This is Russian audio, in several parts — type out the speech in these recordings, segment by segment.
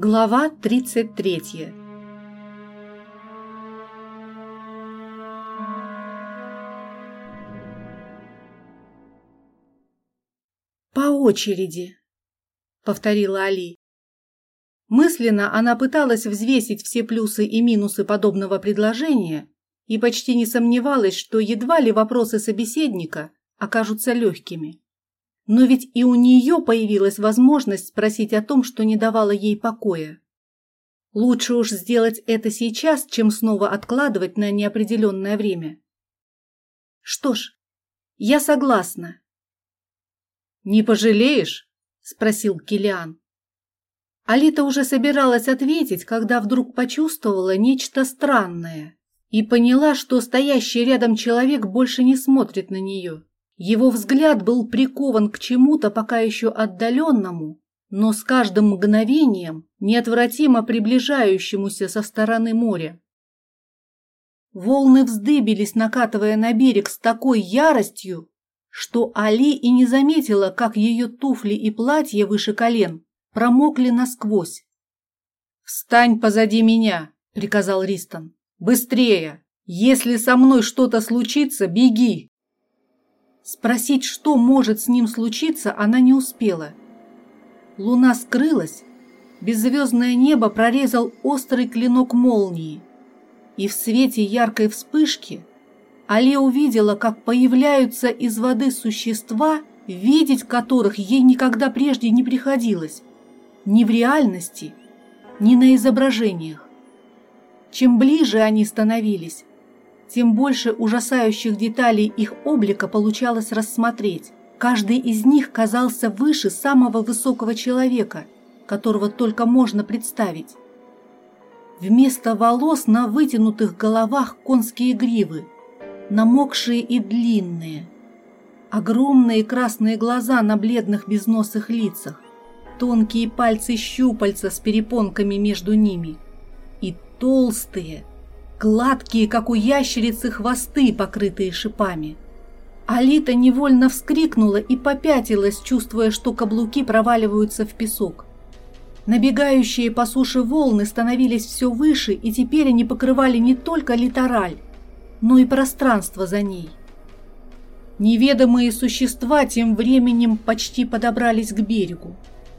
Глава 33 «По очереди», — повторила Али. Мысленно она пыталась взвесить все плюсы и минусы подобного предложения и почти не сомневалась, что едва ли вопросы собеседника окажутся легкими. Но ведь и у нее появилась возможность спросить о том, что не давало ей покоя. Лучше уж сделать это сейчас, чем снова откладывать на неопределенное время. Что ж, я согласна. «Не пожалеешь?» – спросил Килиан. Алита уже собиралась ответить, когда вдруг почувствовала нечто странное и поняла, что стоящий рядом человек больше не смотрит на нее. Его взгляд был прикован к чему-то пока еще отдаленному, но с каждым мгновением неотвратимо приближающемуся со стороны моря. Волны вздыбились, накатывая на берег с такой яростью, что Али и не заметила, как ее туфли и платье выше колен промокли насквозь. «Встань позади меня!» – приказал Ристон. «Быстрее! Если со мной что-то случится, беги!» Спросить, что может с ним случиться, она не успела. Луна скрылась, беззвездное небо прорезал острый клинок молнии, и в свете яркой вспышки Али увидела, как появляются из воды существа, видеть которых ей никогда прежде не приходилось, ни в реальности, ни на изображениях. Чем ближе они становились, тем больше ужасающих деталей их облика получалось рассмотреть. Каждый из них казался выше самого высокого человека, которого только можно представить. Вместо волос на вытянутых головах конские гривы, намокшие и длинные. Огромные красные глаза на бледных безносых лицах, тонкие пальцы щупальца с перепонками между ними и толстые, гладкие, как у ящерицы, хвосты, покрытые шипами. Алита невольно вскрикнула и попятилась, чувствуя, что каблуки проваливаются в песок. Набегающие по суше волны становились все выше, и теперь они покрывали не только литораль, но и пространство за ней. Неведомые существа тем временем почти подобрались к берегу.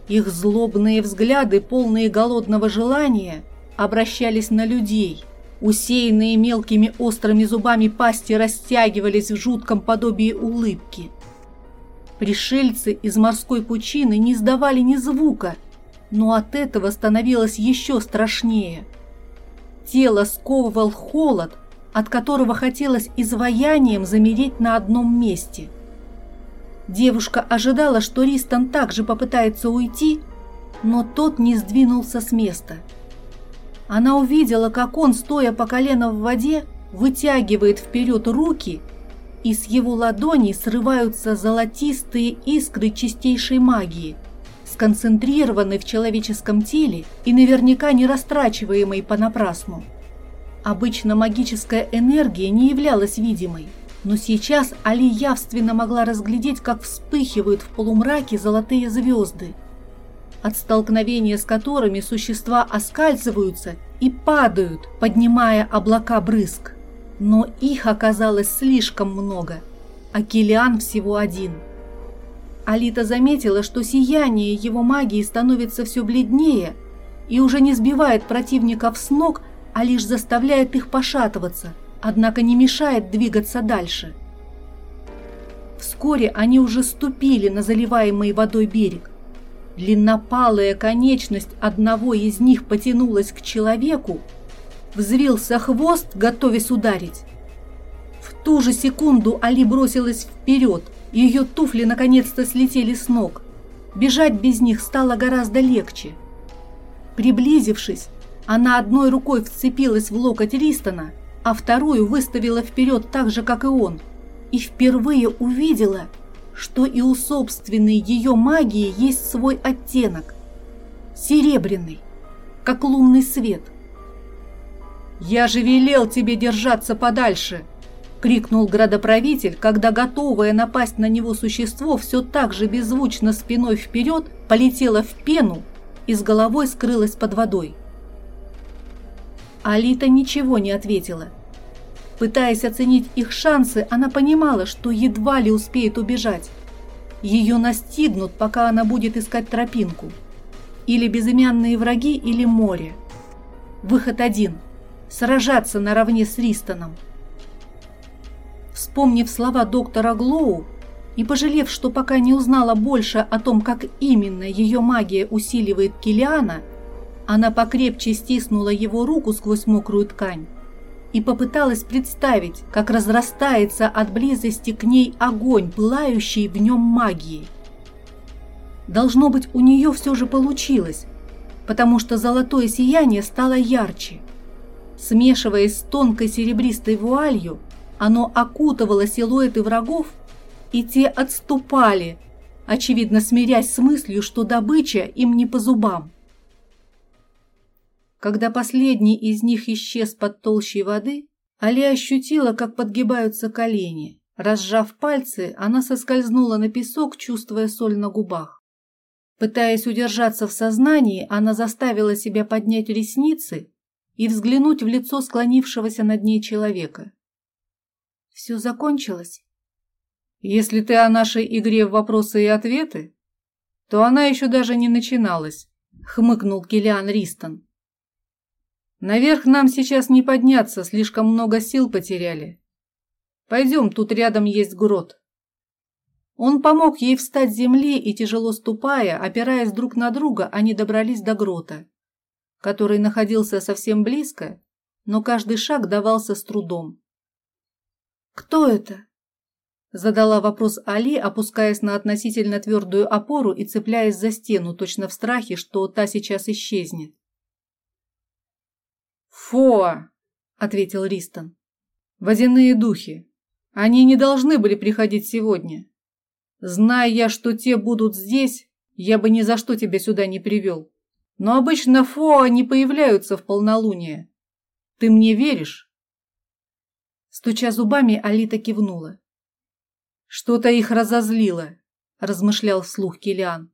Их злобные взгляды, полные голодного желания, обращались на людей – Усеянные мелкими острыми зубами пасти растягивались в жутком подобии улыбки. Пришельцы из морской пучины не издавали ни звука, но от этого становилось еще страшнее. Тело сковывал холод, от которого хотелось изваянием замереть на одном месте. Девушка ожидала, что Ристон также попытается уйти, но тот не сдвинулся с места – она увидела, как он, стоя по колено в воде, вытягивает вперед руки, и с его ладоней срываются золотистые искры чистейшей магии, сконцентрированной в человеческом теле и наверняка не растрачиваемой понапрасну. Обычно магическая энергия не являлась видимой, но сейчас Али явственно могла разглядеть, как вспыхивают в полумраке золотые звезды – от столкновения с которыми существа оскальзываются и падают, поднимая облака брызг. Но их оказалось слишком много, а Килиан всего один. Алита заметила, что сияние его магии становится все бледнее и уже не сбивает противников с ног, а лишь заставляет их пошатываться, однако не мешает двигаться дальше. Вскоре они уже ступили на заливаемый водой берег. Длиннопалая конечность одного из них потянулась к человеку, взвился хвост, готовясь ударить. В ту же секунду Али бросилась вперед, ее туфли наконец-то слетели с ног. Бежать без них стало гораздо легче. Приблизившись, она одной рукой вцепилась в локоть Ристона, а вторую выставила вперед так же, как и он, и впервые увидела – что и у собственной ее магии есть свой оттенок. Серебряный, как лунный свет. «Я же велел тебе держаться подальше!» — крикнул градоправитель, когда готовое напасть на него существо все так же беззвучно спиной вперед полетело в пену и с головой скрылась под водой. Алита ничего не ответила. Пытаясь оценить их шансы, она понимала, что едва ли успеет убежать. Ее настигнут, пока она будет искать тропинку. Или безымянные враги, или море. Выход один – сражаться наравне с Ристоном. Вспомнив слова доктора Глоу и пожалев, что пока не узнала больше о том, как именно ее магия усиливает Килиана, она покрепче стиснула его руку сквозь мокрую ткань и попыталась представить, как разрастается от близости к ней огонь, пылающий в нем магии. Должно быть, у нее все же получилось, потому что золотое сияние стало ярче. Смешиваясь с тонкой серебристой вуалью, оно окутывало силуэты врагов, и те отступали, очевидно смирясь с мыслью, что добыча им не по зубам. Когда последний из них исчез под толщей воды, Али ощутила, как подгибаются колени. Разжав пальцы, она соскользнула на песок, чувствуя соль на губах. Пытаясь удержаться в сознании, она заставила себя поднять ресницы и взглянуть в лицо склонившегося над ней человека. «Все закончилось?» «Если ты о нашей игре в вопросы и ответы, то она еще даже не начиналась», — хмыкнул Килиан Ристон. Наверх нам сейчас не подняться, слишком много сил потеряли. Пойдем, тут рядом есть грот. Он помог ей встать с земли и, тяжело ступая, опираясь друг на друга, они добрались до грота, который находился совсем близко, но каждый шаг давался с трудом. «Кто это?» Задала вопрос Али, опускаясь на относительно твердую опору и цепляясь за стену, точно в страхе, что та сейчас исчезнет. «Фоа!» – ответил Ристон. «Водяные духи. Они не должны были приходить сегодня. Зная я, что те будут здесь, я бы ни за что тебя сюда не привел. Но обычно Фоа не появляются в полнолуние. Ты мне веришь?» Стуча зубами, Алита кивнула. «Что-то их разозлило», – размышлял вслух Килиан.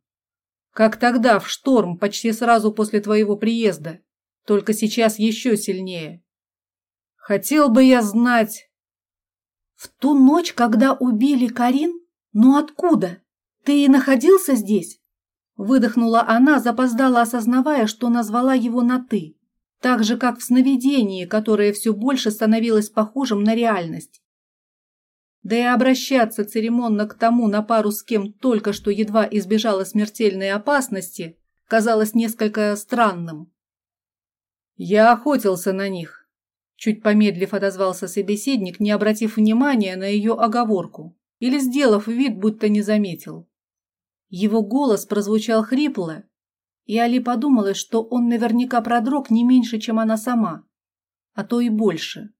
«Как тогда, в шторм, почти сразу после твоего приезда только сейчас еще сильнее. Хотел бы я знать... В ту ночь, когда убили Карин? Ну откуда? Ты и находился здесь? Выдохнула она, запоздала, осознавая, что назвала его на «ты», так же, как в сновидении, которое все больше становилось похожим на реальность. Да и обращаться церемонно к тому, на пару с кем только что едва избежала смертельной опасности, казалось несколько странным. Я охотился на них. Чуть помедлив отозвался собеседник, не обратив внимания на ее оговорку или сделав вид, будто не заметил. Его голос прозвучал хрипло, и Али подумала, что он наверняка продрог не меньше, чем она сама, а то и больше.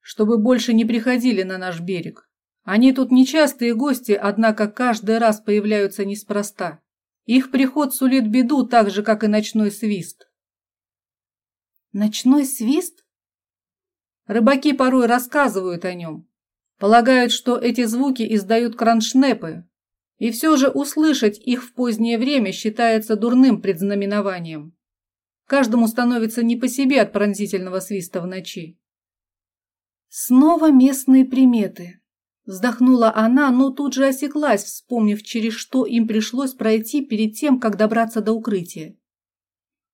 Чтобы больше не приходили на наш берег. Они тут нечастые гости, однако каждый раз появляются неспроста. Их приход сулит беду так же, как и ночной свист. Ночной свист? Рыбаки порой рассказывают о нем. Полагают, что эти звуки издают кроншнепы, и все же услышать их в позднее время считается дурным предзнаменованием. Каждому становится не по себе от пронзительного свиста в ночи. Снова местные приметы. Вздохнула она, но тут же осеклась, вспомнив, через что им пришлось пройти перед тем, как добраться до укрытия.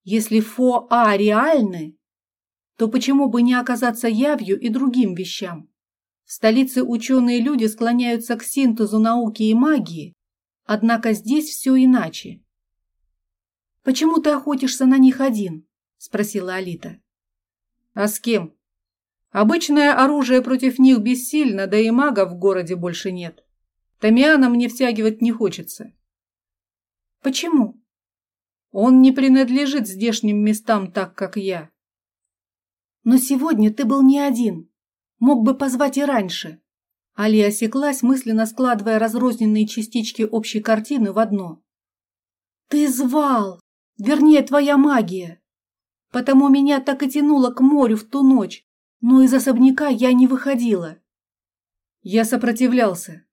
Если Фо-А реальны, то почему бы не оказаться явью и другим вещам? В столице ученые люди склоняются к синтезу науки и магии, однако здесь все иначе. «Почему ты охотишься на них один?» – спросила Алита. «А с кем? Обычное оружие против них бессильно, да и магов в городе больше нет. Тамиана мне втягивать не хочется». «Почему?» Он не принадлежит здешним местам так, как я. Но сегодня ты был не один. Мог бы позвать и раньше. Али осеклась, мысленно складывая разрозненные частички общей картины в одно. Ты звал! Вернее, твоя магия. Потому меня так и тянуло к морю в ту ночь, но из особняка я не выходила. Я сопротивлялся.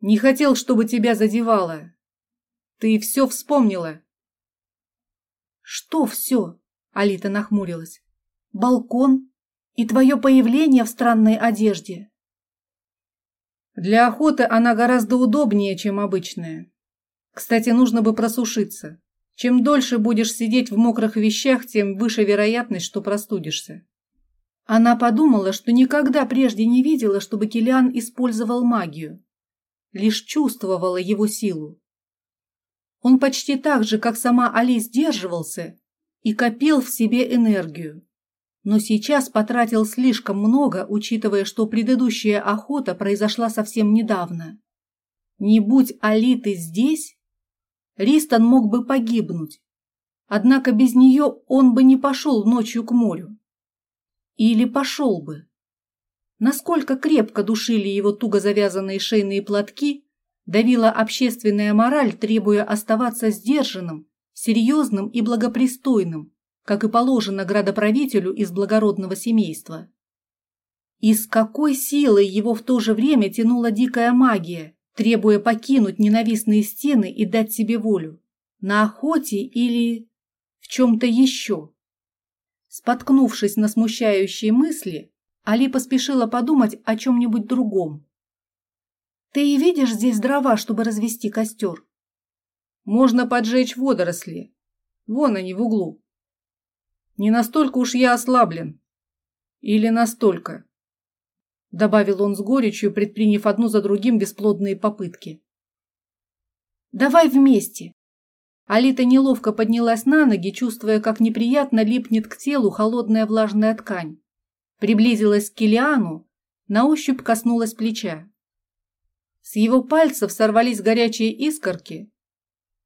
Не хотел, чтобы тебя задевало. Ты все вспомнила. Что все? Алита нахмурилась. Балкон и твое появление в странной одежде. Для охоты она гораздо удобнее, чем обычная. Кстати, нужно бы просушиться. Чем дольше будешь сидеть в мокрых вещах, тем выше вероятность, что простудишься. Она подумала, что никогда прежде не видела, чтобы Килиан использовал магию. Лишь чувствовала его силу. Он почти так же, как сама Али, сдерживался и копил в себе энергию. Но сейчас потратил слишком много, учитывая, что предыдущая охота произошла совсем недавно. Не будь Алиты здесь, Ристон мог бы погибнуть. Однако без нее он бы не пошел ночью к морю. Или пошел бы. Насколько крепко душили его туго завязанные шейные платки, давила общественная мораль, требуя оставаться сдержанным, серьезным и благопристойным, как и положено градоправителю из благородного семейства. И с какой силой его в то же время тянула дикая магия, требуя покинуть ненавистные стены и дать себе волю? На охоте или в чем-то еще? Споткнувшись на смущающие мысли, Али поспешила подумать о чем-нибудь другом. «Ты и видишь здесь дрова, чтобы развести костер?» «Можно поджечь водоросли. Вон они в углу». «Не настолько уж я ослаблен. Или настолько?» Добавил он с горечью, предприняв одну за другим бесплодные попытки. «Давай вместе. Алита неловко поднялась на ноги, чувствуя, как неприятно липнет к телу холодная влажная ткань. Приблизилась к Килиану, на ощупь коснулась плеча. С его пальцев сорвались горячие искорки.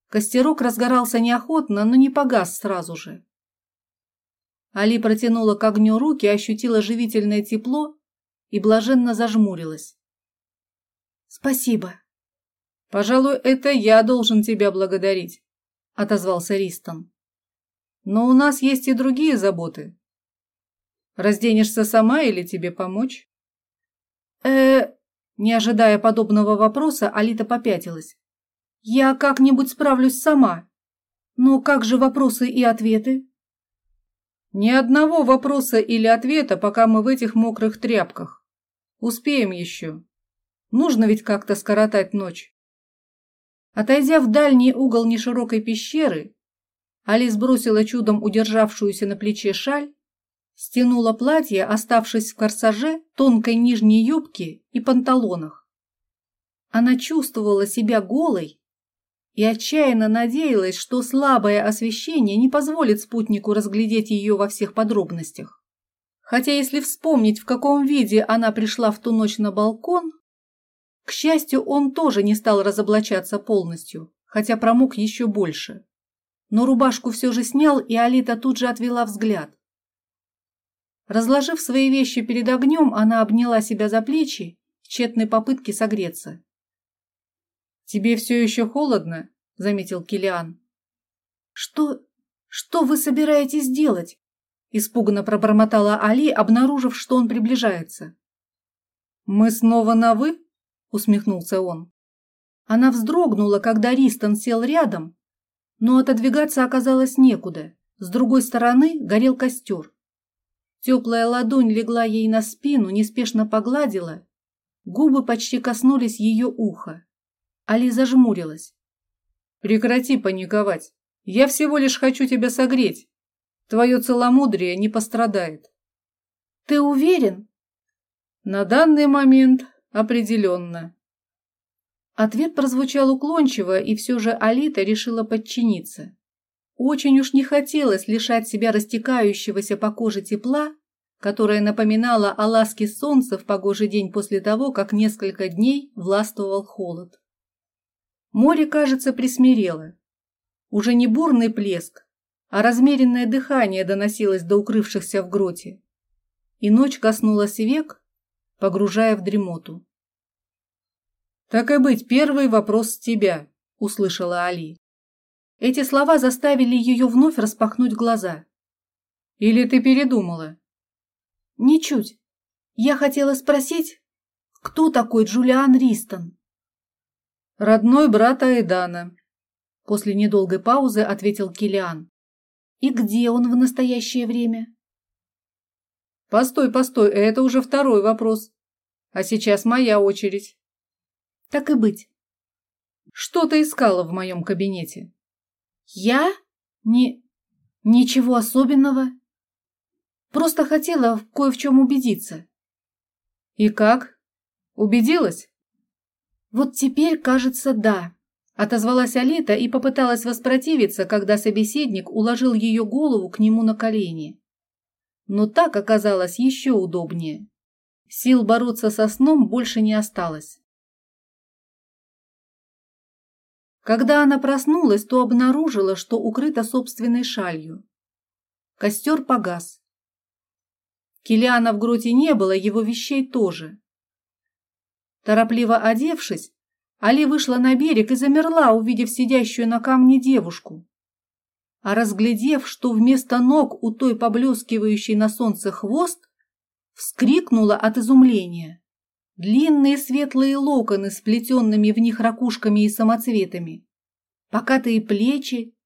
Костерок разгорался неохотно, но не погас сразу же. Али протянула к огню руки, ощутила живительное тепло и блаженно зажмурилась. «Спасибо». «Пожалуй, это я должен тебя благодарить» отозвался Ристон. Но у нас есть и другие заботы. Разденешься сама или тебе помочь? Э, не ожидая подобного вопроса, Алита попятилась. Я как-нибудь справлюсь сама. Но как же вопросы и ответы? Ни одного вопроса или ответа, пока мы в этих мокрых тряпках. Успеем еще. Нужно ведь как-то скоротать ночь. Отойдя в дальний угол неширокой пещеры, Али сбросила чудом удержавшуюся на плече шаль, стянула платье, оставшись в корсаже, тонкой нижней юбке и панталонах. Она чувствовала себя голой и отчаянно надеялась, что слабое освещение не позволит спутнику разглядеть ее во всех подробностях. Хотя если вспомнить, в каком виде она пришла в ту ночь на балкон, к счастью, он тоже не стал разоблачаться полностью, хотя промок еще больше. Но рубашку все же снял, и Алита тут же отвела взгляд. Разложив свои вещи перед огнем, она обняла себя за плечи в тщетной попытке согреться. «Тебе все еще холодно?» – заметил Килиан. «Что... что вы собираетесь делать?» – испуганно пробормотала Али, обнаружив, что он приближается. «Мы снова на «вы»?» – усмехнулся он. Она вздрогнула, когда Ристон сел рядом, но отодвигаться оказалось некуда. С другой стороны горел костер. Теплая ладонь легла ей на спину, неспешно погладила. Губы почти коснулись ее уха. Али зажмурилась. «Прекрати паниковать. Я всего лишь хочу тебя согреть. Твое целомудрие не пострадает». «Ты уверен?» «На данный момент Определенно. Ответ прозвучал уклончиво, и все же Алита решила подчиниться. Очень уж не хотелось лишать себя растекающегося по коже тепла, которое напоминало о ласке солнца в погожий день после того, как несколько дней властвовал холод. Море, кажется, присмирело. Уже не бурный плеск, а размеренное дыхание доносилось до укрывшихся в гроте. И ночь коснулась век, погружая в дремоту. «Так и быть, первый вопрос с тебя», – услышала Али. Эти слова заставили ее вновь распахнуть глаза. «Или ты передумала?» «Ничуть. Я хотела спросить, кто такой Джулиан Ристон?» «Родной брат Айдана», – после недолгой паузы ответил Килиан. И где он в настоящее время? Постой, постой, это уже второй вопрос. А сейчас моя очередь. Так и быть. Что ты искала в моем кабинете? Я? Не... Ничего особенного. Просто хотела кое в чем убедиться. И как? Убедилась? Вот теперь, кажется, да. Отозвалась Алита и попыталась воспротивиться, когда собеседник уложил ее голову к нему на колени. Но так оказалось еще удобнее. Сил бороться со сном больше не осталось. Когда она проснулась, то обнаружила, что укрыта собственной шалью. Костер погас. Килиана в гроте не было, его вещей тоже. Торопливо одевшись, Али вышла на берег и замерла, увидев сидящую на камне девушку. А разглядев, что вместо ног у той поблескивающей на солнце хвост, вскрикнула от изумления. Длинные светлые локоны, сплетенными в них ракушками и самоцветами, покатые плечи,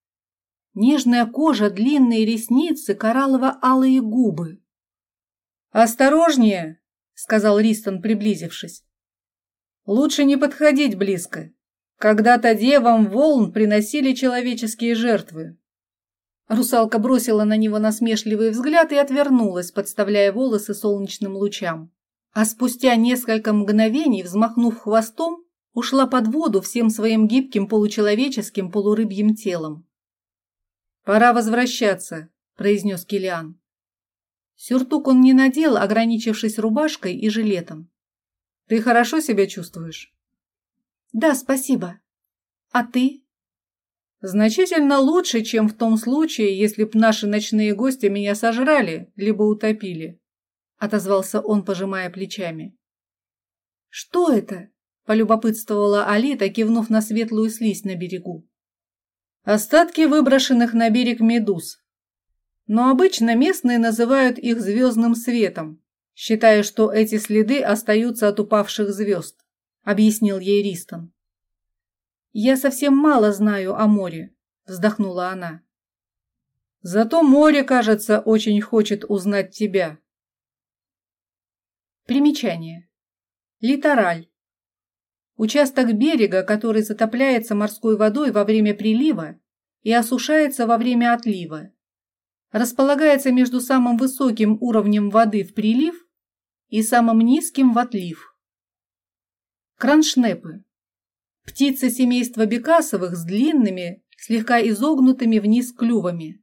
нежная кожа, длинные ресницы, кораллово-алые губы. «Осторожнее!» — сказал Ристон, приблизившись. Лучше не подходить близко. Когда-то девам волн приносили человеческие жертвы. Русалка бросила на него насмешливый взгляд и отвернулась, подставляя волосы солнечным лучам. А спустя несколько мгновений, взмахнув хвостом, ушла под воду всем своим гибким получеловеческим полурыбьим телом. «Пора возвращаться», – произнес Килиан. Сюртук он не надел, ограничившись рубашкой и жилетом. Ты хорошо себя чувствуешь? Да, спасибо. А ты? Значительно лучше, чем в том случае, если б наши ночные гости меня сожрали, либо утопили, отозвался он, пожимая плечами. Что это? полюбопытствовала Алита, кивнув на светлую слизь на берегу. Остатки выброшенных на берег медуз. Но обычно местные называют их звездным светом, считая, что эти следы остаются от упавших звезд», — объяснил ей Ристон. «Я совсем мало знаю о море», — вздохнула она. «Зато море, кажется, очень хочет узнать тебя». Примечание. Литораль. Участок берега, который затопляется морской водой во время прилива и осушается во время отлива располагается между самым высоким уровнем воды в прилив и самым низким в отлив. Кроншнепы. Птицы семейства бекасовых с длинными, слегка изогнутыми вниз клювами.